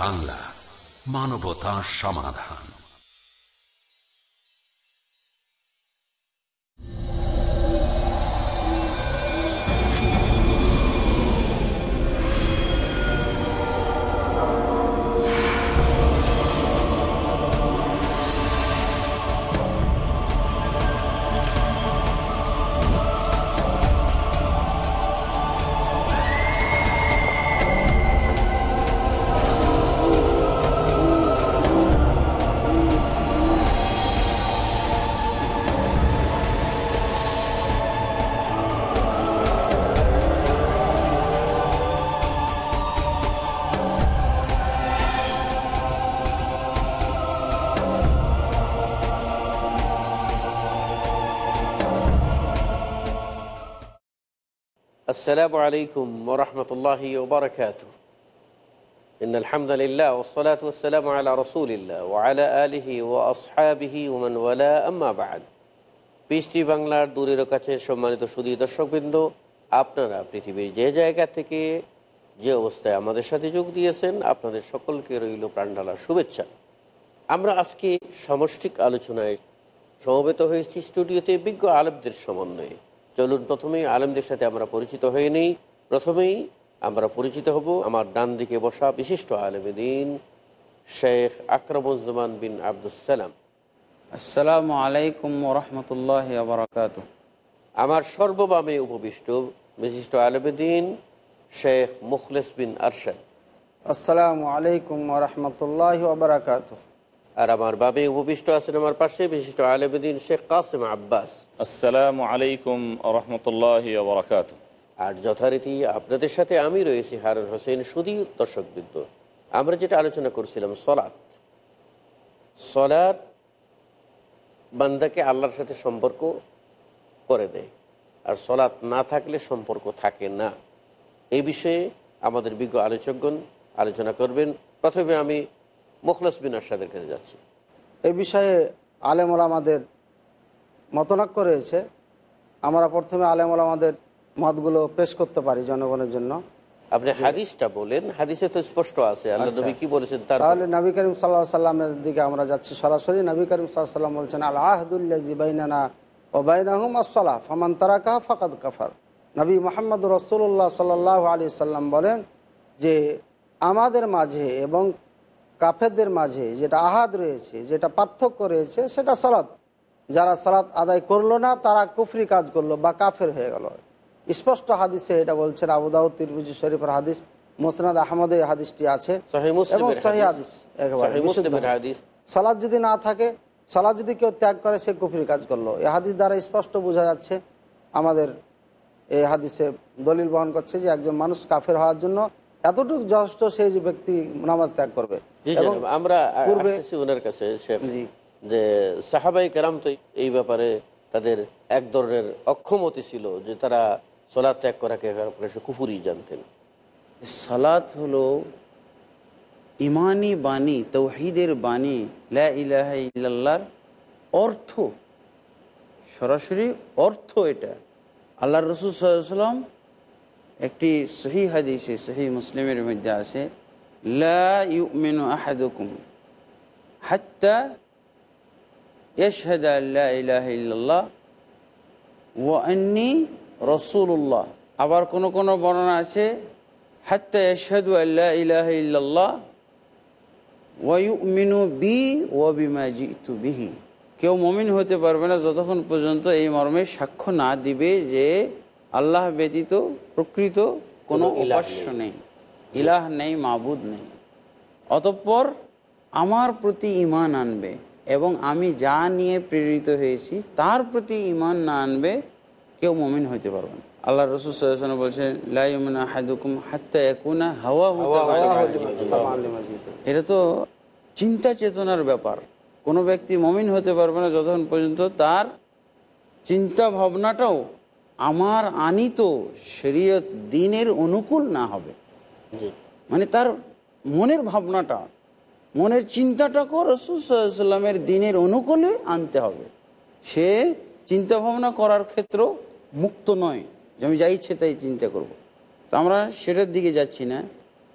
বাংলা মানবতা সমাধান। السلام عليكم ورحمة الله وبركاته إن الحمد لله والصلاة والسلام على رسول الله وعلى آله وأصحابه ومن ولا أما بعد পিসটি বাংলার দূরের কাছে সম্মানিত সুদী দর্শকবৃন্দ আপনারা পৃথিবীর যে জায়গা থেকে যে অবস্থায় আমাদের সাথে যোগ দিয়েছেন আপনাদের সকলকে রইল প্রাণঢালার শুভেচ্ছা আমরা আজকে সমষ্টিক আলোচনায় সমবেত হয়েছি স্টুডিওতে বিজ্ঞ আলেমদের সমন্বয়ে চলুন প্রথমেই আলেমদের সাথে আমরা পরিচিত হয়ে নিই। প্রথমেই আমরা পরিচিত হব আমার ডান দিকে বসা বিশিষ্ট আলেমদিন শেখ আকরমুজ্জামান বিন আবদুসালাম আসসালামু আলাইকুম রহমতুল্লাহ বরকাত আমার সর্ববামে উপবিষ্ট বিশিষ্ট আলেমদিন শেখ মুখলেস বিন আরশাদ। আসসালামু আলাইকুম রহমতুল্লাহ ওবরাকাত আর আমার বামে উপবিষ্ট আছেন আমার পাশে বিশিষ্ট আলেমদিন শেখ কাসিম আব্বাস। আসসালামু আলাইকুম রহমতুল্লাহ বরকাত আর যথারীতি আপনাদের সাথে আমি রয়েছি হারুন হোসেন সুদী দর্শকবৃন্দ। আমরা যেটা আলোচনা করছিলাম সলাৎ। সলাৎ বান্দাকে আল্লাহর সাথে সম্পর্ক করে দেয় আর সলাৎ না থাকলে সম্পর্ক থাকে না। এই বিষয়ে আমাদের বিজ্ঞ আলোচকগণ আলোচনা করবেন। প্রথমে আমি মুখলাস বিন আরশাদের কাছে যাচ্ছি। এই বিষয়ে আলেমল আমাদের মতনাক্য রয়েছে। আমরা প্রথমে আলেমল আমাদের মতগুলো পেশ করতে পারি জনগণের জন্য। আপনি হাদিসটা বলেন হাদিসে তো স্পষ্ট আছে আল্লাহ নবী কি বলেছেন তার তাহলে নবী করিম সাল্লাহ সাল্লামের দিকে আমরা যাচ্ছি সরাসরি। নবী করিম সাল্লাহ সাল্লাম বলছেন আল আহদুল্লাজি বাইনানা ও বাইনাহুম আসসালাহ ফমান তারাকাহ ফাকাদ কাফার। নবী মোহাম্মদ রসুল্লাহ সাল্লাহ আলী সাল্লাম বলেন যে আমাদের মাঝে এবং কাফেরদের মাঝে যেটা আহাদ রয়েছে যেটা পার্থক্য রয়েছে সেটা সালাত। যারা সালাত আদায় করল না তারা কুফরি কাজ করল বা কাফের হয়ে গেল। স্পষ্ট হাদিসে এটা বলছেন আবুদাউদ তিরমিজি শরীফের হাদিস মোসনাদ আহমদে এই হাদিসটি আছে। সালাদ যদি না থাকে সালাদ যদি কেউ ত্যাগ করে সে কুফরি কাজ করল। এই হাদিস দ্বারা স্পষ্ট বোঝা যাচ্ছে আমাদের এই হাদিসে দলিল বহন করছে যে একজন মানুষ কাফের হওয়ার জন্য এতটুকু যথেষ্ট সেই যে ব্যক্তি নামাজ ত্যাগ করবে। আমরা ওনার কাছে যে সাহাবাই কেরাম তো এই ব্যাপারে তাদের এক ধরনের অক্ষমতি ছিল যে তারা সলাদ ত্যাগ করাকে কুফুরি জানতেন। সালাত হলো ইমানি বাণী তৌহিদের বাণী লা ইলাহা ইল্লাল্লাহর অর্থ। সরাসরি অর্থ এটা। আল্লাহ রসুল সাল্লাম একটি সহি হাদিসে সহি মুসলিমের মধ্যে আছে লা ইউমিনু আহাদুকুম হাত্তা ইয়াশহাদা আল্লা ইলাহা ইল্লাল্লাহ ও আন্নি রসুল্লাহ আবার কোন কোন বর্ণনা আছে হাত্তা ইয়াশহাদু আল্লা ইলাহা ইল্লাল্লাহ ওয়ায়ুমিনু বি জিতু বিহি। কেউ মমিন হতে পারবে না যতক্ষণ পর্যন্ত এই মর্মে সাক্ষ্য না দিবে যে আল্লাহ ব্যতীত প্রকৃত কোনো কোনো উপাস্য নেই। ইলাহ নেই মাবুদ নেই। অতঃপর আমার প্রতি ইমান আনবে এবং আমি যা নিয়ে প্রেরিত হয়েছি তার প্রতি ইমান না আনবে কেউ মমিন হইতে পারবে না। আল্লাহ রসুল আলাইহি বলছেন লাইমনা হাদুকুম হাত্তা ইয়াকুনা হাওয়া এটা তো চিন্তা চেতনার ব্যাপার। কোনো ব্যক্তি মমিন হতে পারবে না যতক্ষণ পর্যন্ত তার চিন্তা ভাবনাটাও আমার আনিত শরীয়ত দিনের অনুকূল না হবে। মানে তার মনের ভাবনাটা, মনের চিন্তাটাকেও রসুলামের দিনের অনুকূলে আনতে হবে। সে চিন্তা ভাবনা করার ক্ষেত্র মুক্ত নয় যে আমি যা ইচ্ছে তাই চিন্তা করব। তো আমরা সেটার দিকে যাচ্ছি না।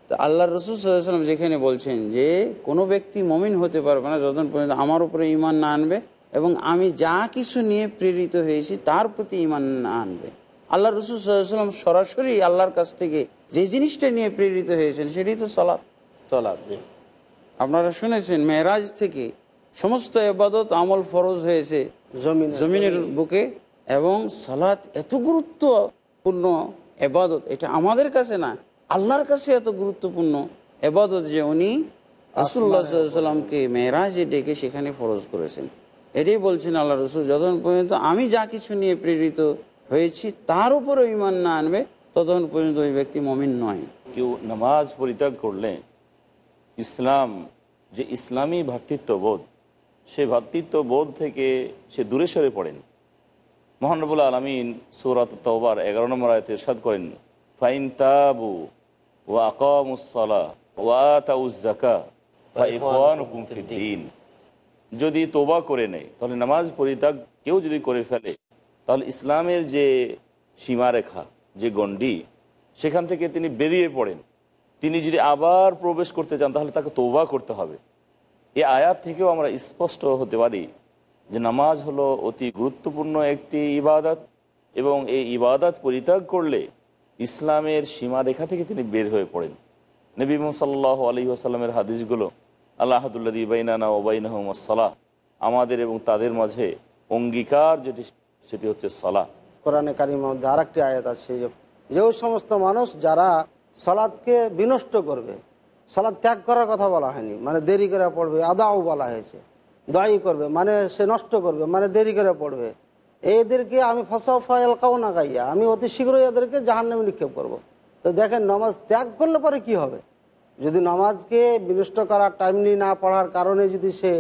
তো আল্লাহ রসুল সাল্লাম যেখানে বলছেন যে, কোনো ব্যক্তি মমিন হতে পারবে না যতক্ষণ পর্যন্ত আমার উপরে ইমান না আনবে এবং আমি যা কিছু নিয়ে প্রেরিত হয়েছি তার প্রতি ইমান না আনবে। আল্লাহ রসুল সাল্লাম সরাসরি আল্লাহর কাছ থেকে যে জিনিসটা নিয়ে প্রেরিত হয়েছেন সেটি তো সালাত চলাপ জি। আপনারা শুনেছেন মেহরাজ থেকে সমস্ত এবাদত আমল ফরজ হয়েছে জমিন জমিনের বুকে এবং সালাত এত গুরুত্বপূর্ণ এবাদত এটা আমাদের কাছে না আল্লাহর কাছে এত গুরুত্বপূর্ণ এবাদত যে উনি রসুল্লাহামকে মেয়েরাজে ডেকে সেখানে ফরজ করেছেন। এটাই বলছেন আল্লাহ রসুল যতক্ষণ পর্যন্ত আমি যা কিছু নিয়ে প্রেরিত হয়েছি তার উপরে ইমান না আনবে ততক্ষণ পর্যন্ত ওই ব্যক্তি মমিন নয়। কেউ নামাজ পরিত্যাগ করলে ইসলাম যে ইসলামী ভ্রাতৃত্ববোধ সে ভ্রাতৃত্ববোধ থেকে সে দূরে সরে পড়েন। মহানবুল আলমিন সৌরাত তওবার এগারো নম্বর আয়তে ইরশাদ করেন, ফাইন তাবু ওয়া আকামুসসালা ওয়া ফিদ্দিন যদি তোবা করে নেয়, তাহলে নামাজ পরিত্যাগ কেউ যদি করে ফেলে, তাহলে ইসলামের যে সীমারেখা যে গণ্ডি, সেখান থেকে তিনি বেরিয়ে পড়েন। তিনি যদি আবার প্রবেশ করতে চান, তাহলে তাকে তৌবা করতে হবে। এই আয়াত থেকেও আমরা স্পষ্ট হতে পারি যে নামাজ হলো অতি গুরুত্বপূর্ণ একটি ইবাদত এবং এই ইবাদত পরিত্যাগ করলে ইসলামের সীমারেখা থেকে তিনি বের হয়ে পড়েন। নবী সাল্লাহ আলী আসাল্লামের হাদিসগুলো আল্লাহাদুল্লাহ ইবাইনানা ওবাইনাহমাসালাহ আমাদের এবং তাদের মাঝে অঙ্গীকার যেটি, সেটি হচ্ছে সালাহ। কোরআনে কারিমের মধ্যে আরেকটি আয়াত আছে যে ওই সমস্ত মানুষ যারা সালাদকে বিনষ্ট করবে, সালাদ ত্যাগ করার কথা বলা হয়নি মানে দেরি করে পড়বে, আদাও বলা হয়েছে দায়ী করবে মানে সে নষ্ট করবে মানে দেরি করে পড়বে, এদেরকে আমি ফসাফা এলকাও না গাইয়া, আমি অতি শীঘ্রই এদেরকে জাহান নামে নিক্ষেপ করব। তো দেখেন, নামাজ ত্যাগ করলে পরে কি হবে? যদি নামাজকে বিনষ্ট করার টাইমলি না পড়ার কারণে যদি সে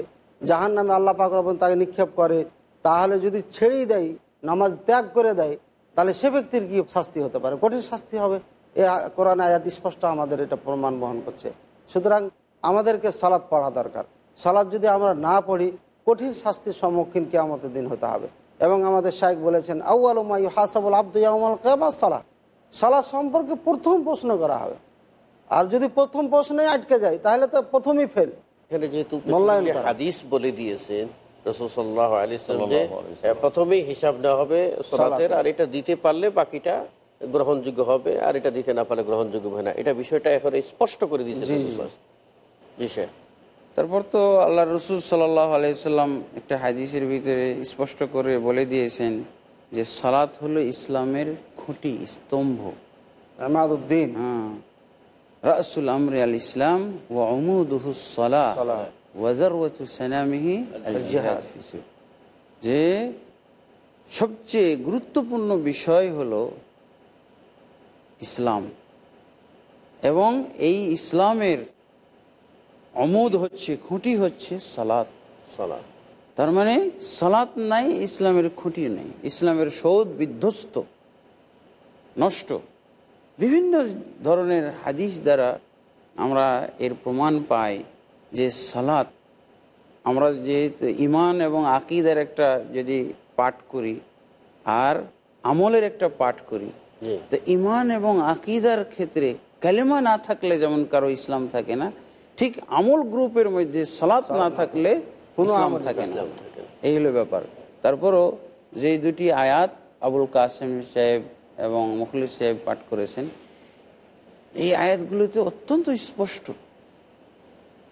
জাহান নামে আল্লাহ পাক রব্বুল তাকে নিক্ষেপ করে, তাহলে যদি ছেড়েই দেয় নামাজ ত্যাগ করে দেয় তাহলে সে ব্যক্তির কি শাস্তি হতে পারে? কঠিন শাস্তি হবে। এ কোরআন আয়াত স্পষ্ট আমাদের এটা প্রমাণ বহন করছে। সুতরাং আমাদেরকে সালাদ পড়া দরকার। সালাদ যদি আমরা না পড়ি কঠিন শাস্তির সম্মুখীন কে আমাদের দিন হতে হবে। এবং আমাদের শাইক বলেছেন আউআল মাই হাসাবুল আব্দুল কেবা সালাহ সালাদ সম্পর্কে প্রথম প্রশ্ন করা হবে। আর যদি প্রথম প্রশ্নে আটকে যায় তাহলে তো প্রথমেই ফেল যেহেতু হাদিস বলে দিয়েছেন রসুল সাল্লাহ আলি যে প্রথমেই হিসাব নেওয়া হবে সলাতের আর এটা দিতে পারলে বাকিটা গ্রহণযোগ্য হবে আর এটা দিতে না পারলে গ্রহণযোগ্য হবে না। এটা বিষয়টা এখন স্পষ্ট করে দিয়েছে রাসূল সাল্লাল্লাহু আলাইহি ওয়াসাল্লাম। জি স্যার তারপর তো আল্লাহ রসুল সাল্লাহ আলাইসাল্লাম একটা হাদিসের ভিতরে স্পষ্ট করে বলে দিয়েছেন যে সালাত হলো ইসলামের খুঁটি স্তম্ভ। হ্যাঁ। রাসুল আমর আল ইসলাম ও অমুদুহুসলা ওয়াদারওয়াতু যে সবচেয়ে গুরুত্বপূর্ণ বিষয় হল ইসলাম। এবং এই ইসলামের অমুদ হচ্ছে খুঁটি হচ্ছে সালাত। সালাত। তার মানে সালাত নাই ইসলামের খুঁটি নেই। ইসলামের সৌদ বিধ্বস্ত নষ্ট। বিভিন্ন ধরনের হাদিস দ্বারা আমরা এর প্রমাণ পাই। যে সালাত আমরা যেহেতু ইমান এবং আকিদের একটা যদি পাঠ করি আর আমলের একটা পাঠ করি তো ইমান এবং আকিদার ক্ষেত্রে কালেমা না থাকলে যেমন কারও ইসলাম থাকে না ঠিক আমল গ্রুপের মধ্যে সালাত না থাকলে কোনো আমল ইসলাম থাকে না। এই হলো ব্যাপার। তারপরও যে দুটি আয়াত আবুল কাসেম সাহেব এবং মুখলিস সাহেব পাঠ করেছেন এই আয়াতগুলোতে অত্যন্ত স্পষ্ট।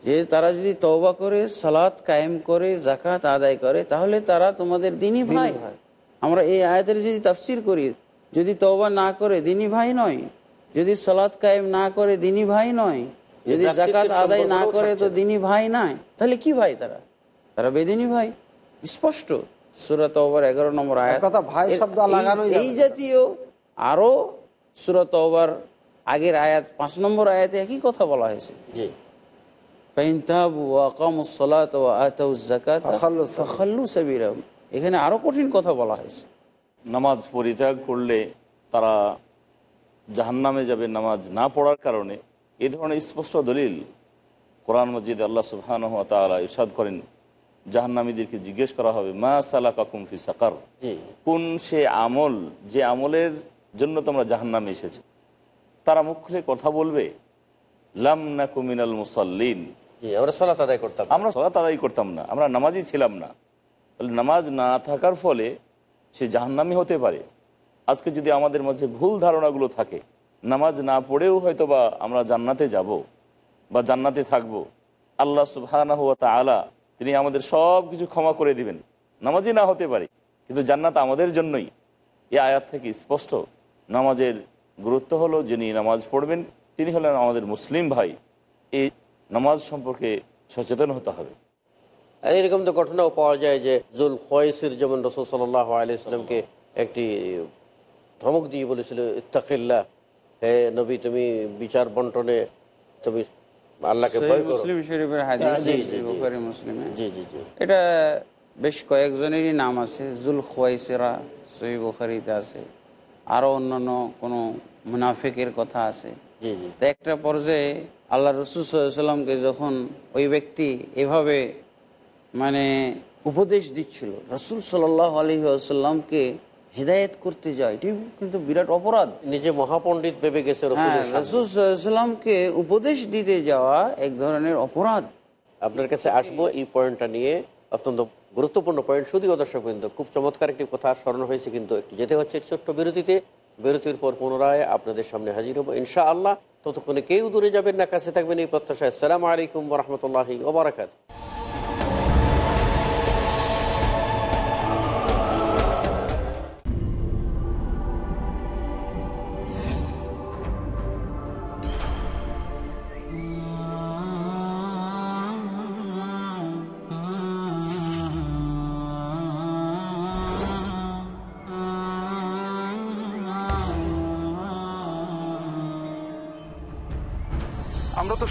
যে তারা যদি তওবা করে সালাত কায়েম করে জাকাত আদায় করে তাহলে তারা তোমাদের দিনই ভাই। আমরা এই আয়াতের যদি তাফসির করি যদি তওবা না করে দিনই ভাই নয়। যদি সালাত কায়েম না করে দিনই ভাই নয়। যদি জাকাত আদায় না করে তো দিনই ভাই নাই তাহলে কি ভাই তারা? তারা বেদিনী ভাই। স্পষ্ট। সুরাত ওভার এগারো নম্বর আয়াত। এই-। জাতীয় আরও সুরাত ওভার আগের আয়াত পাঁচ নম্বর আয়াতে একই কথা বলা হয়েছে। এখানে আরও কঠিন কথা বলা হয়েছে। নামাজ পরিত্যাগ করলে তারা জাহান্নামে যাবে নামাজ না পড়ার কারণে। এ ধরনের স্পষ্ট দলিল কোরআন মজিদ আল্লাহ সুবহান তালা ইরশাদ করেন জাহান্নামীদেরকে জিজ্ঞেস করা হবে মা সালা কাকুম ফি সাকার? কোন সে আমল যে আমলের জন্য তোমরা জাহান্নামে এসেছে? তারা মুখ খুলে কথা বলবে লাম নাকুমিনাল মুসাল্লিন। জি আমরা সালাত আদায় করতাম আমরা সলাত আদায় করতাম না, আমরা নামাজই ছিলাম না। তাহলে নামাজ না থাকার ফলে সে জাহান্নামি হতে পারে। আজকে যদি আমাদের মাঝে ভুল ধারণাগুলো থাকে, নামাজ না পড়েও হয়তো বা আমরা জান্নাতে যাব বা জান্নাতে থাকব। আল্লাহ সুবহানাহ ওয়া তাআলা তিনি আমাদের সব কিছু ক্ষমা করে দিবেন। নামাজই না হতে পারে, কিন্তু জান্নাত আমাদের জন্যই। এই আয়াত থেকে স্পষ্ট, নামাজের গুরুত্ব হলো যিনি নামাজ পড়বেন, তিনি হলেন আমাদের মুসলিম ভাই। এই নামাজ সম্পর্কে সচেতন হতে হবে। আর এরকম তো ঘটনাও পাওয়া যায় যে জুল খয়েসির যেমন রসুল সাল্লাহ আলিয়াকে একটি ধমক দিয়ে বলেছিল ইত্তাকিল্লা হে নবী তুমি বিচার বন্টনে তুমি আল্লাহকে সহিহ ভয় করো। মুসলিম শরীফের হাদিস জি, জি, জি। বুখারী মুসলিমে। জি জি জি। এটা বেশ কয়েকজনেরই নাম আছে জুল খোয়াইসেরা সহি বুখারিতে আছে। আরও অন্যান্য কোনো মুনাফিকের কথা আছে। জি জি। তো একটা পর্যায়ে আল্লাহ রসুল সাল্লামকে যখন ওই ব্যক্তি এভাবে মানে উপদেশ দিচ্ছিল রসুল সাল্লাহ আলী আসাল্লামকে হেদায়েত করতে যায় এটি কিন্তু বিরাট অপরাধ। নিজে মহাপণ্ডিত ভেবে গেছে হ্যাঁ। রসুল সাল্লামকে উপদেশ দিতে যাওয়া এক ধরনের অপরাধ। আপনার কাছে আসব এই পয়েন্টটা নিয়ে অত্যন্ত গুরুত্বপূর্ণ পয়েন্ট। শুধুও দর্শক কিন্তু খুব চমৎকার একটি কথা স্মরণ হয়েছে কিন্তু একটু যেতে হচ্ছে। ছোট্ট বিরতিতে বিরতির পর পুনরায় আপনাদের সামনে হাজির হব ইনশা আল্লাহ ততক্ষণে কেউ দূরে যাবেন না। কাছে থাকবেন এই প্রত্যাশা আসসালামু আলাইকুম রহমতুল্লাহি ওবরাকাত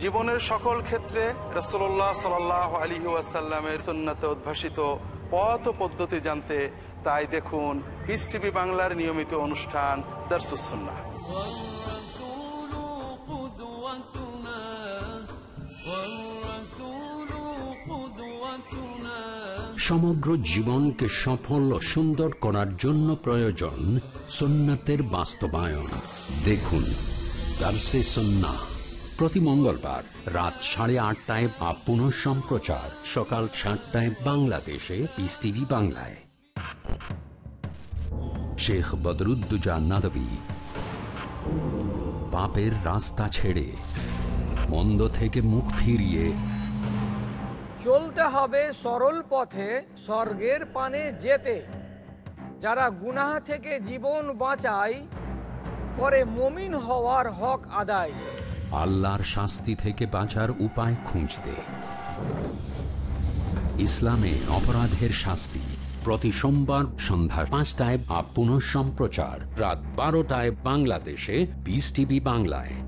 জীবনের সকল ক্ষেত্রে রসোল্লাহ সাল আলী ওয়াসাল্লামের সন্ন্যতে উদ্ভাসিত পথ পদ্ধতি জানতে তাই দেখুন পিস বাংলার নিয়মিত অনুষ্ঠান দারসুসন্না সমগ্র জীবনকে সফল ও সুন্দর করার জন্য প্রয়োজন সুন্নাতের বাস্তবায়ন। দেখুন, দার্সে সন্না প্রতি মঙ্গলবার রাত সাড়ে আটটায় বা পুনঃ সম্প্রচার, সকাল সাতটায় বাংলাদেশে পিস টিভি বাংলায়। শেখ বদরুদ্দুজা নাদবী পাপের রাস্তা ছেড়ে, মন্দ থেকে মুখ ফিরিয়ে চলতে হবে সরল পথে স্বর্গের পানে যেতে। যারা গুনাহ থেকে জীবন বাঁচায়, করে মমিন হওয়ার হক আদায়। আল্লাহর শাস্তি থেকে বাঁচার উপায় খুঁজতে। ইসলামে অপরাধের শাস্তি। প্রতি সোমবার সন্ধ্যা পাঁচটায় পুনঃ সম্প্রচার রাত বারোটায় বাংলাদেশে বিস টিভি বাংলায়।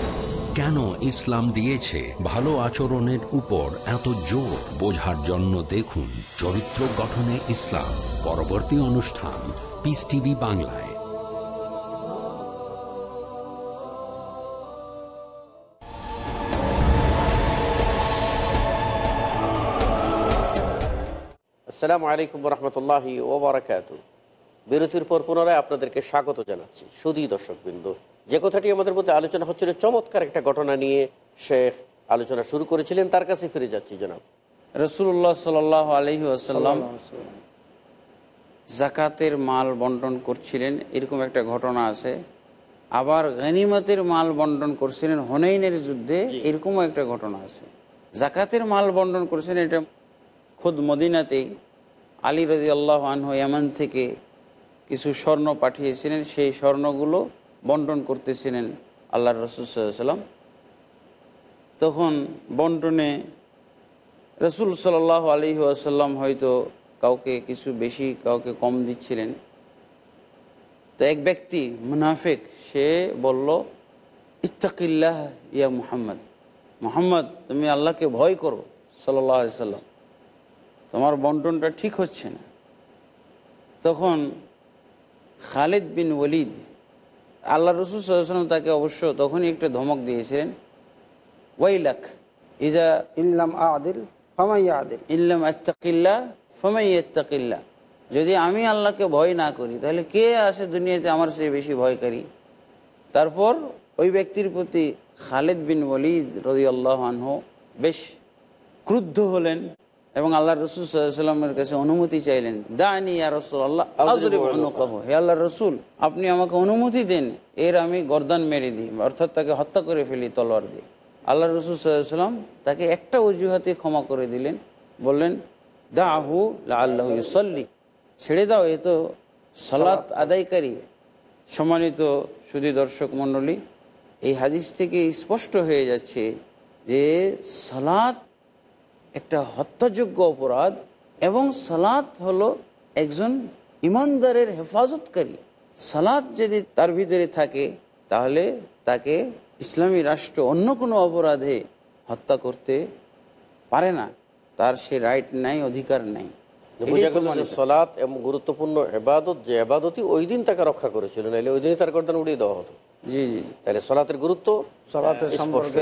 কেন ইসলাম দিয়েছে? ভালো আচরণের উপর এত জোর? বোঝার জন্য দেখুন চরিত্র গঠনে ইসলাম। পরবর্তী অনুষ্ঠান পিস টিভি বাংলায়। আসসালামু আলাইকুম রহমতুল্লাহ ওবরাকাত বিরতির পর পুনরায় আপনাদেরকে স্বাগত জানাচ্ছি। শুধুই দর্শকবৃন্দ যে কথাটি আমাদের মধ্যে আলোচনা হচ্ছিল চমৎকার একটা ঘটনা নিয়ে শেখ আলোচনা শুরু করেছিলেন। তার কাছে ফিরে যাচ্ছি জনাব। রসুল্লাহ সাল আলহি আসাল্লাম জাকাতের মাল বন্টন করছিলেন এরকম একটা ঘটনা আছে। আবার গনিমতের মাল বন্টন করছিলেন হনাইনের যুদ্ধে এরকমও একটা ঘটনা আছে। জাকাতের মাল বন্টন করছিলেন এটা খোদ মদিনাতেই। আলী রাজি আল্লাহ আনহ ইয়ামান থেকে কিছু স্বর্ণ পাঠিয়েছিলেন সেই স্বর্ণগুলো বন্টন করতেছিলেন আল্লাহ রসুল সাল্লাম তখন বন্টনে রসুল সাল্লাহ আলী আসাল্লাম হয়তো কাউকে কিছু বেশি, কাউকে কম দিচ্ছিলেন। তো এক ব্যক্তি, মুনাফেক, সে বলল, ইত্তাকিল্লাহ ইয়া মুহাম্মদ। মোহাম্মদ, তুমি আল্লাহকে ভয় করো সাল্লাহ সাল্লাম তোমার বন্টনটা ঠিক হচ্ছে না। তখন খালিদ বিন ওলিদ আল্লাহ রসুল সাল্লাম তাকে অবশ্য তখনই একটা ধমক দিয়েছিলেন ওয়াইলাক ইজা ইল্লাম আদিল ফামাইয়া আদিল। ইল্লাম আত্তাকিল্লা ফমাই আত্তাকিল্লা। যদি আমি আল্লাহকে ভয় না করি তাহলে কে আছে দুনিয়াতে আমার চেয়ে বেশি ভয়কারী? তারপর ওই ব্যক্তির প্রতি খালেদ বিন ওলিদ রদি আল্লাহ আনহ বেশ ক্রুদ্ধ হলেন। এবং আল্লাহ রসুল সাল্লামের কাছে অনুমতি চাইলেন দানি আর রসুল আল্লাহ হে আল্লাহ রসুল আপনি আমাকে অনুমতি দেন এর আমি গর্দান মেরে দিই অর্থাৎ তাকে হত্যা করে ফেলি তলোয়ার দিয়ে। আল্লাহ রসুল সাল্লাম তাকে একটা অজুহাতে ক্ষমা করে দিলেন বললেন দা আহু আল্লাহ সল্লি ছেড়ে দাও এ তো সলাৎ আদায়কারী। সম্মানিত সুদী দর্শক মণ্ডলী এই হাদিস থেকে স্পষ্ট হয়ে যাচ্ছে যে সালাত একটা হত্যাযোগ্য অপরাধ এবং সালাত হলো একজন ইমানদারের হেফাজতকারী। সালাত যদি তার ভিতরে থাকে, তাহলে তাকে ইসলামী রাষ্ট্র অন্য কোনো অপরাধে হত্যা করতে পারে না। তার সে রাইট নাই, অধিকার নাই। সলাৎ এবং গুরুত্বপূর্ণ এবাদত যে এবাদতই ওই দিন তাকে রক্ষা করেছিল নাহলে ওই দিনই তার গর্দান উড়িয়ে দেওয়া হতো। জি জি তাহলে সলাতের গুরুত্ব সলাতের সম্পর্কে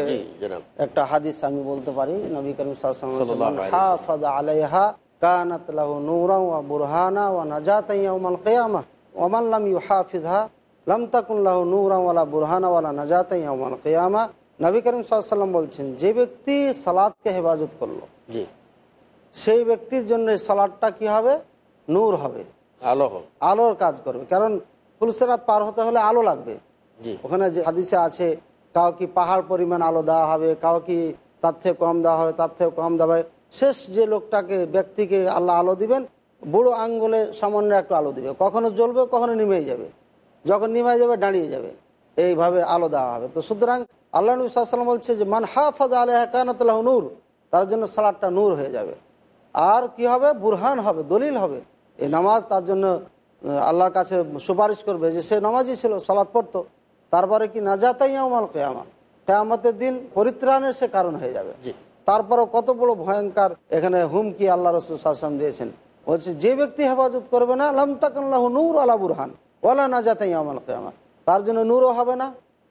একটা হাদিস আমি বলতে পারি নবী করিম সাল্লাল্লাহু হাফাজ আলাইহা কানাত লাহু নূরান ওয়া বুরহানা ওয়া নাজাতান ইয়াউমাল কিয়ামাহ ওয়া মান লাম ইউহাফিজহা লাম তাকুন লাহু নূরান ওয়ালা বুরহানা ওয়ালা নাজাতান ইয়াউমাল কিয়ামাহ নবী করিম সাল্লাল্লাহু বলছেন যে ব্যক্তি সালাতকে হেফাজত করল জি। সেই ব্যক্তির জন্য সালাদটা কি হবে? নূর হবে। আলো আলোর কাজ করবে। কারণ ফুলসেরাত পার হতে হলে আলো লাগবে। ওখানে যে হাদিসে আছে কাউ কি পাহাড় পরিমাণ আলো দেওয়া হবে কাউ কি তার থেকে কম দেওয়া হবে, তার থেকে কম দেওয়া হবে। শেষ যে লোকটাকে, ব্যক্তিকে আল্লাহ আলো দিবেন, বুড়ো আঙ্গুলে সামান্য একটু আলো দিবে। কখনো জ্বলবে, কখনো নিমে যাবে। যখন নিমে যাবে, দাঁড়িয়ে যাবে। এইভাবে আলো দেওয়া হবে। তো সুতরাং আল্লাহ নবী সাল্লাম বলছে যে, মান হাফাজ আলহ কানাতলাহ নূর। তার জন্য সালাদটা নূর হয়ে যাবে। আর কি হবে? বুরহান হবে, দলিল হবে। এই নামাজ তার জন্য আল্লাহর কাছে সুপারিশ করবে যে, সে নামাজই ছিল, সালাদ পড়তো। তারপরে কি না যাতাই আমার কেয়ামা? কেয়ামতের দিন পরিত্রাণের সে কারণ হয়ে যাবে। জি। তারপরও কত বড় ভয়ঙ্কর এখানে হুমকি আল্লাহ রসুল শাসন দিয়েছেন। বলছে যে ব্যক্তি হেফাজত করবে না লামতাকাল্লাহ নূর আলা বুরহান ওলা না যাতাই আমার কেয়ামা। তার জন্য নূরও হবে না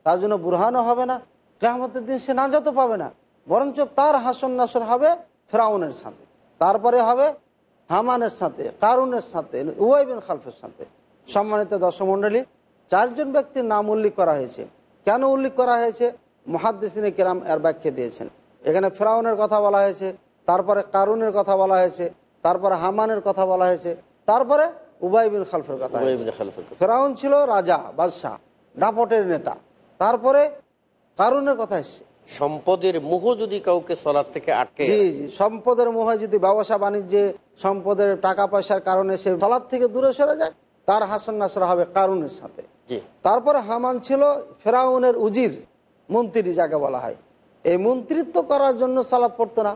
তার জন্য বুরহানও হবে না কেয়ামতের দিন সে নাজাত পাবে না বরঞ্চ তার হাসন নাসর হবে ফ্রাউনের সাথে। তারপরে হবে হামানের সাথে কারুনের সাথে উয়াইবিন খালফের সাথে। সম্মানিত দর্শক মণ্ডলী চারজন ব্যক্তির নাম উল্লেখ করা হয়েছে। কেন উল্লেখ করা হয়েছে? মহাদ্দিসিনে কেরাম এর ব্যাখ্যা দিয়েছেন। এখানে ফেরাউনের কথা বলা হয়েছে তারপরে কারুনের কথা বলা হয়েছে তারপরে হামানের কথা বলা হয়েছে তারপরে উবাই বিন খালফের কথা। ফেরাউন ছিল রাজা বাদশাহ ডাপটের নেতা। তারপরে কারুনের কথা এসছে। সম্পদের মোহ যদি কাউকে সলাৎ থেকে আটকে জি জি সম্পদের মোহে যদি ব্যবসা বাণিজ্যে সম্পদের টাকা পয়সার কারণে সে সালাদ থেকে দূরে সরে যায় তার হাসন নাসর হবে কারুনের সাথে। তারপরে হামান ছিল ফেরাউনের উজির মন্ত্রী যাকে বলা হয়। এই মন্ত্রিত্ব করার জন্য সালাদ পড়তো না।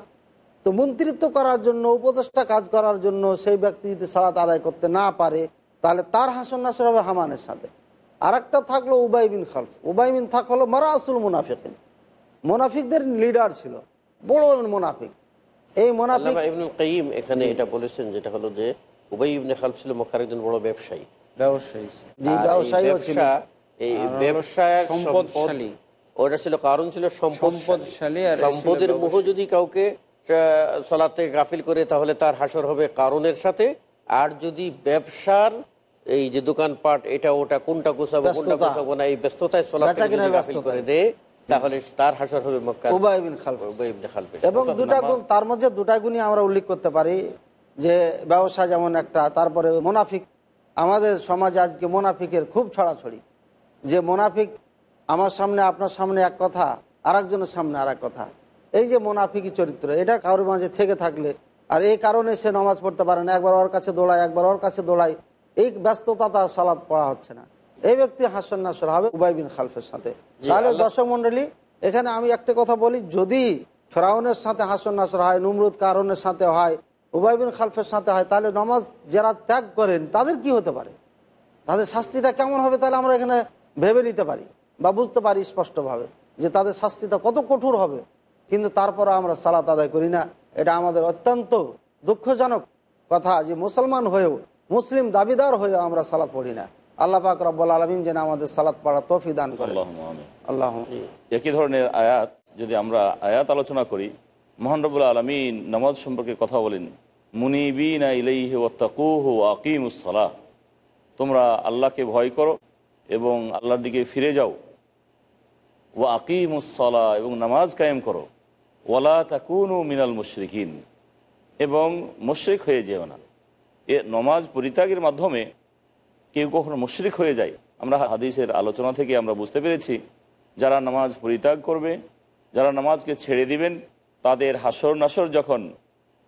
তো মন্ত্রিত্ব করার জন্য উপদেষ্টা কাজ করার জন্য সেই ব্যক্তি যদি সালাদ আদায় করতে না পারে তাহলে তার হাসন নাসর হবে হামানের সাথে। আর একটা থাকল উবাই বিন খালফ। উবাই বিন থাক হলো মারাসুল মুনাফিকিন। মোনাফিকদের লিডার ছিল। বড় মোনাফিক। এই মোনাফিক ইবনুল এখানে এটা বলেছেন যেটা হলো যে উবাই ইবনে খালফ ছিল মক্কার একজন বড় ব্যবসায়ী। ব্যবসায়ী যে আর এই ব্যবসায়ীও ছিল। ব্যবসা এই আর সম্পদশালী। ওটা ছিল কারণ ছিল সম্পদশালী। আর সম্পদের মোহ যদি কাউকে সলাতে গাফিল করে তাহলে তার হাসর হবে কারণের সাথে। আর যদি ব্যবসার এই যে দোকানপাট এটা ওটা কোনটা গোছাবো কোনটা। গোছাবো না এই ব্যস্ততায় সলাতে গাফিল করে দেয় তাহলে তার হাসর হবে এবং দুটা গুণ তার মধ্যে দুটা গুণই আমরা উল্লেখ করতে পারি যে ব্যবসা যেমন একটা তারপরে মোনাফিক আমাদের সমাজে আজকে মোনাফিকের খুব ছড়াছড়ি। যে মোনাফিক আমার সামনে আপনার সামনে এক কথা আর একজনের সামনে আর এক কথা। এই যে মোনাফিকি চরিত্র এটা কারোর মাঝে থেকে থাকলে আর এই কারণে সে নামাজ পড়তে পারে না একবার ওর কাছে দৌড়ায় একবার ওর কাছে দৌড়ায় এই ব্যস্ততা তার সালাদ পড়া হচ্ছে না। এই ব্যক্তি হাসন নাসর হবে উবাই বিন খালফের সাথে। তাহলে দর্শক মন্ডলী এখানে আমি একটা কথা বলি যদি ফেরাউনের সাথে হাসন নাসর হয় নুমরুদ কারণের সাথে হয় উবাই বিন খালফের সাথে হয় তাহলে নমাজ যারা ত্যাগ করেন তাদের কি হতে পারে? তাদের শাস্তিটা কেমন হবে তাহলে আমরা এখানে ভেবে নিতে পারি বা বুঝতে পারি স্পষ্টভাবে যে তাদের শাস্তিটা কত কঠোর হবে। কিন্তু তারপরে আমরা সালাত আদায় করি না। এটা আমাদের অত্যন্ত দুঃখজনক কথা যে মুসলমান হয়েও মুসলিম দাবিদার হয়েও আমরা সালাত পড়ি না। আল্লাহ পাক রব্বুল আলমিন যেন আমাদের সালাত পড়া তফি দান করে। আল্লাহ একই ধরনের আয়াত যদি আমরা আয়াত আলোচনা করি মহানরবুল আলমিন নামাজ সম্পর্কে কথা বলেন মুনিবিনা তোমরা আল্লাহকে ভয় করো এবং আল্লাহর দিকে ফিরে যাও। ও আকিমুসসালাহ এবং নামাজ কায়েম করো। ওয়ালা তাকুনু মিনাল মুশরিকিন। এবং মুশরিক হয়ে যেও না। এ নমাজ পরিত্যাগের মাধ্যমে কেউ কখনো মুশরিক হয়ে যায়। আমরা হাদিসের আলোচনা থেকে আমরা বুঝতে পেরেছি, যারা নামাজ পরিত্যাগ করবে, যারা নামাজকে ছেড়ে দিবেন, তাদের হাসর নাসর যখন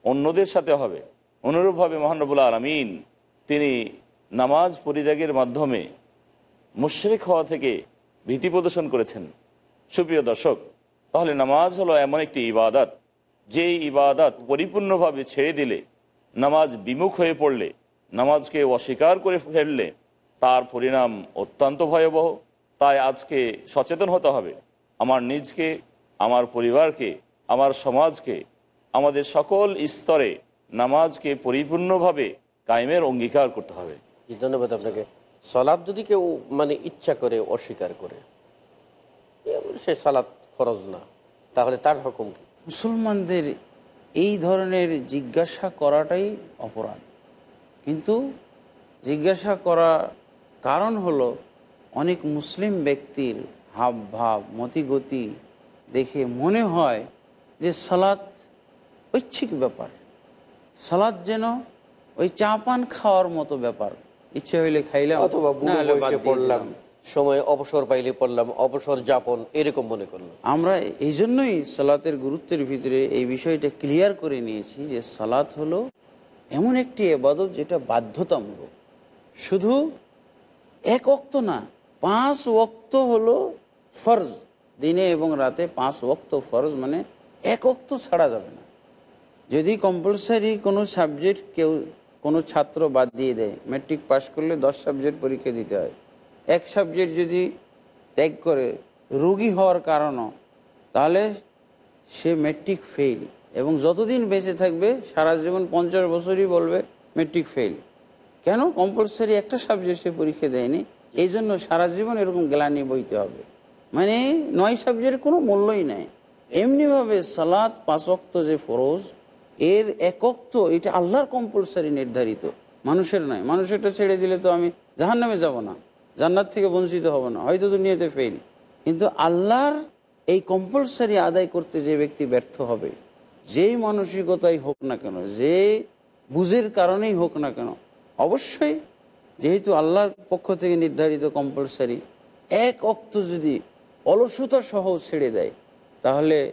অন্যদের সাথে হবে। অনুরূপভাবে মহানবুল্লাহ আলমিন তিনি নামাজ পরিত্যাগের মাধ্যমে মুশরিক হওয়া থেকে ভীতি প্রদর্শন করেছেন। সুপ্রিয় দর্শক, তাহলে নামাজ হলো এমন একটি ইবাদত। যে ইবাদত পরিপূর্ণভাবে ছেড়ে দিলে, নামাজ বিমুখ হয়ে পড়লে, নামাজকে অস্বীকার করে ফেললে, তার পরিণাম অত্যন্ত ভয়াবহ। তাই আজকে সচেতন হতে হবে। আমার নিজকে, আমার পরিবারকে, আমার সমাজকে আমাদের সকল স্তরে নামাজকে পরিপূর্ণভাবে কায়েমের অঙ্গীকার করতে হবে। ধন্যবাদ আপনাকে। সালাদ যদি কেউ মানে ইচ্ছা করে অস্বীকার করে সে সালাদ ফরজ না। তাহলে তার হুকুম কি? মুসলমানদের এই ধরনের জিজ্ঞাসা করাটাই অপরাধ। কিন্তু জিজ্ঞাসা করা কারণ হলো অনেক মুসলিম ব্যক্তির হাব ভাব মতিগতি দেখে মনে হয় যে সালাত ঐচ্ছিক ব্যাপার। সালাদ যেন ওই চা পান খাওয়ার মতো ব্যাপার। ইচ্ছে হইলে খাইলাম অথবা পড়লাম সময় অবসর পাইলে পড়লাম অবসর যাপন এরকম মনে করলাম। আমরা এই জন্যই সালাতের গুরুত্বের ভিতরে এই বিষয়টা ক্লিয়ার করে নিয়েছি যে সালাত হলো এমন একটি এবাদত যেটা বাধ্যতামূলক। শুধু এক অক্ত না পাঁচ ওক্ত হলো ফরজ। দিনে এবং রাতে পাঁচ ওক্ত ফরজ মানে এক অক্ত ছাড়া যাবে না। যদি কম্পালসারি কোনো সাবজেক্ট কেউ কোনো ছাত্র বাদ দিয়ে দেয় ম্যাট্রিক পাশ করলে দশ সাবজেক্ট পরীক্ষা দিতে হয়। এক সাবজেক্ট যদি ত্যাগ করে রোগী হওয়ার কারণও, তাহলে সে ম্যাট্রিক ফেল এবং যতদিন বেঁচে থাকবে সারা জীবন পঞ্চাশ বছরই বলবে ম্যাট্রিক ফেল কেন? কম্পালসারি একটা সাবজেক্ট সে পরীক্ষা দেয়নি এই জন্য সারা জীবন এরকম গ্লানি বইতে হবে। মানে নয় সাবজেক্টের কোনো মূল্যই নাই। এমনিভাবে সালাদ পাঁচক্ত যে ফরজ এর একক্ত এটা আল্লাহর কম্পালসারি নির্ধারিত। মানুষের নয়। মানুষেরটা ছেড়ে দিলে তো আমি জাহান নামে যাব না। জান্নাত থেকে বঞ্চিত হব না। হয়তো দুনিয়াতে ফেল কিন্তু আল্লাহর এই কম্পালসারি আদায় করতে যে ব্যক্তি ব্যর্থ হবে, যেই মানসিকতাই হোক না কেন, যে বুঝের কারণেই হোক না কেন, অবশ্যই যেহেতু আল্লাহর পক্ষ থেকে নির্ধারিত কম্পালসারি এক অক্ত যদি অলসতা সহ ছেড়ে দেয়, তাহলে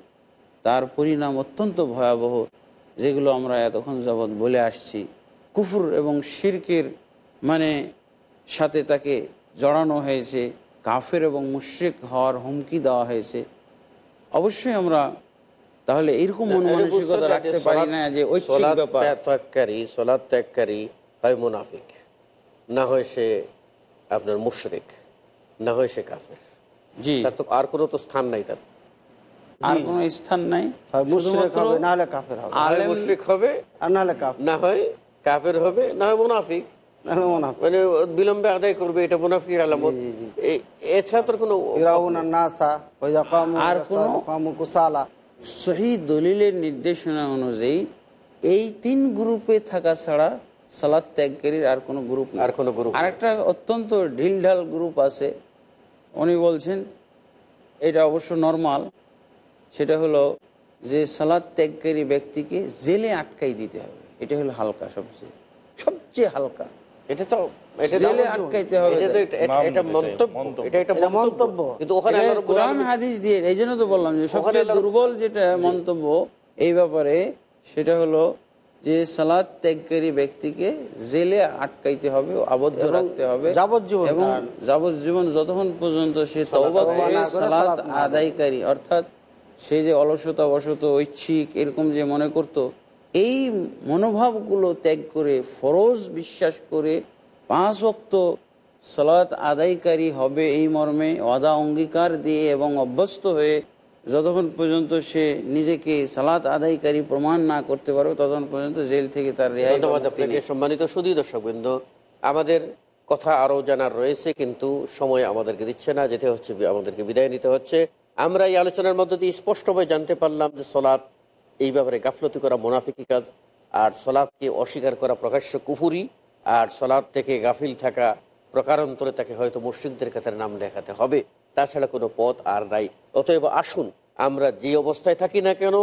তার পরিণাম অত্যন্ত ভয়াবহ যেগুলো আমরা এতক্ষণ যাবৎ বলে আসছি কুফুর এবং শিরকের মানে সাথে তাকে জড়ানো হয়েছে কাফের এবং মুশ্রিক হওয়ার হুমকি দেওয়া হয়েছে। অবশ্যই আমরা তাহলে এরকম মন মানসিকতা রাখতে পারি না যে সলাদ ত্যাগকারী সলাদ ত্যাগকারী হয় মুনাফিক। না হয় সে আপনার মুশরিক না হয় সে কাফের। জি। তার তো আর কোনো তো স্থান নাই তার। আর কোনো স্থান নাই। হবে না কাফের হবে। হয় আলেম মুশরিক হবে আর না হলে কাফের। না হয় কাফের হবে না হয় মুনাফিক। না হলে মুনাফিক। মানে বিলম্বে আদায় করবে এটা মুনাফিক আলামত। এছাড়া তোর কোনো আর কোনো- সহি দলিলের নির্দেশনা অনুযায়ী এই তিন গ্রুপে থাকা ছাড়া সালাদ ত্যাগকারীর আর কোনো গ্রুপ আর কোনো গ্রুপ আর একটা অত্যন্ত ঢিলঢাল গ্রুপ আছে। উনি বলছেন এটা অবশ্য নর্মাল। সেটা হলো যে সালাদ ত্যাগকারী ব্যক্তিকে জেলে আটকাই দিতে হবে। এটা হলো হালকা সবচেয়ে সবচেয়ে হালকা। এটা তো এটা তো জেলে আমার- আটকাইতে হবে এটা তো এটা- এটা- এটা মামুন, মন্তব্য। মন্তব্য। এটা একটা এটা মন্তব্য। মন্তব্য। কিন্তু ওখানে এটা আল্লাহ রাব্বুল কোরআন আলামিন- হাদিস দিয়ে এই জন্য তো বললাম যে সবচেয়ে আল্লাহ- দুর্বল যেটা মন্তব্য এই ব্যাপারে সেটা হলো যে সালাদ ত্যাগকারী ব্যক্তিকে জেলে আটকাইতে হবে আবদ্ধ রাখতে হবে যাবজ্জীবন এবং যাবজ্জীবন যতক্ষণ পর্যন্ত সে করে আদায়। আদায়কারী অর্থাৎ সে যে অলসতা বশত ঐচ্ছিক এরকম যে মনে করত এই মনোভাবগুলো ত্যাগ করে ফরজ বিশ্বাস করে পাঁচ অক্ত সালাত আদায়কারী হবে এই মর্মে অদা অঙ্গীকার দিয়ে এবং অভ্যস্ত হয়ে যতক্ষণ পর্যন্ত সে নিজেকে সালাত আদায়কারী প্রমাণ না করতে পারবে ততক্ষণ পর্যন্ত জেল থেকে তার রেহাই ধন্যবাদ আপনাকে সম্মানিত সুদী দর্শক বৃন্দ আমাদের কথা আরও জানার রয়েছে কিন্তু সময় আমাদেরকে দিচ্ছে না যেতে হচ্ছে আমাদেরকে বিদায় নিতে হচ্ছে। আমরা এই আলোচনার মধ্যে দিয়ে স্পষ্টভাবে জানতে পারলাম যে সলাৎ এই ব্যাপারে গাফলতি করা মোনাফিকি কাজ, আর সলাৎকে অস্বীকার করা প্রকাশ্য কুফুরি, আর সলাৎ থেকে গাফিল থাকা প্রকারান্তরে তাকে হয়তো মুর্শিকদের কাতারে নাম লেখাতে হবে। তাছাড়া কোনো পথ আর নাই। অতএব আসুন, আমরা যে অবস্থায় থাকি না কেন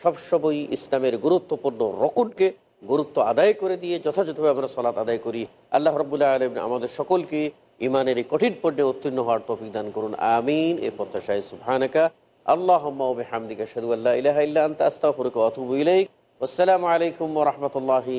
সবসময় ইসলামের গুরুত্বপূর্ণ রকুনকে গুরুত্ব আদায় করে দিয়ে যথাযথভাবে আমরা সলাৎ আদায় করি। আল্লাহ রবুল্লাহ আলম আমাদের সকলকে ইমানের এই কঠিন পর্যায়ে উত্তীর্ণ হওয়ার তৌফিক দান করুন। আমিন। এ প্রত্যাশায় সুবহানাকা। হামদিকা আল্লাহ আসসালামু আলাইকুম ওয়া রাহমাতুল্লাহি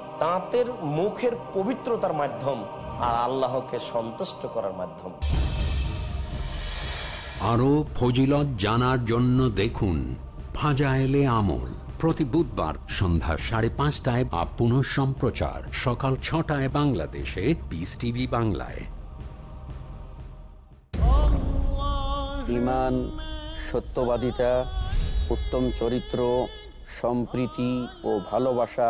তাঁতের মুখের পবিত্রতার মাধ্যম আর আল্লাহকে সন্তুষ্ট করার মাধ্যম। আরও ফজিলত জানার জন্য দেখুন ফাজাইলে আমল। প্রতি বুধবার সন্ধ্যা সাড়ে পাঁচটায় বা পুনঃ সম্প্রচার। সকাল ছটায় বাংলাদেশে পিস টিভি বাংলায়। ইমান সত্যবাদিতা উত্তম চরিত্র সম্প্রীতি ও ভালোবাসা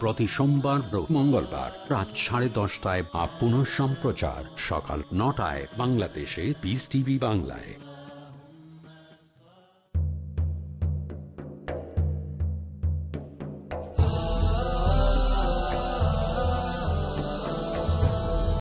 প্রতি সোমবার মঙ্গলবার রাত সাড়ে দশটায় বা পুনঃ সম্প্রচার সকাল নটায় বাংলাদেশে পিস টিভি বাংলায়।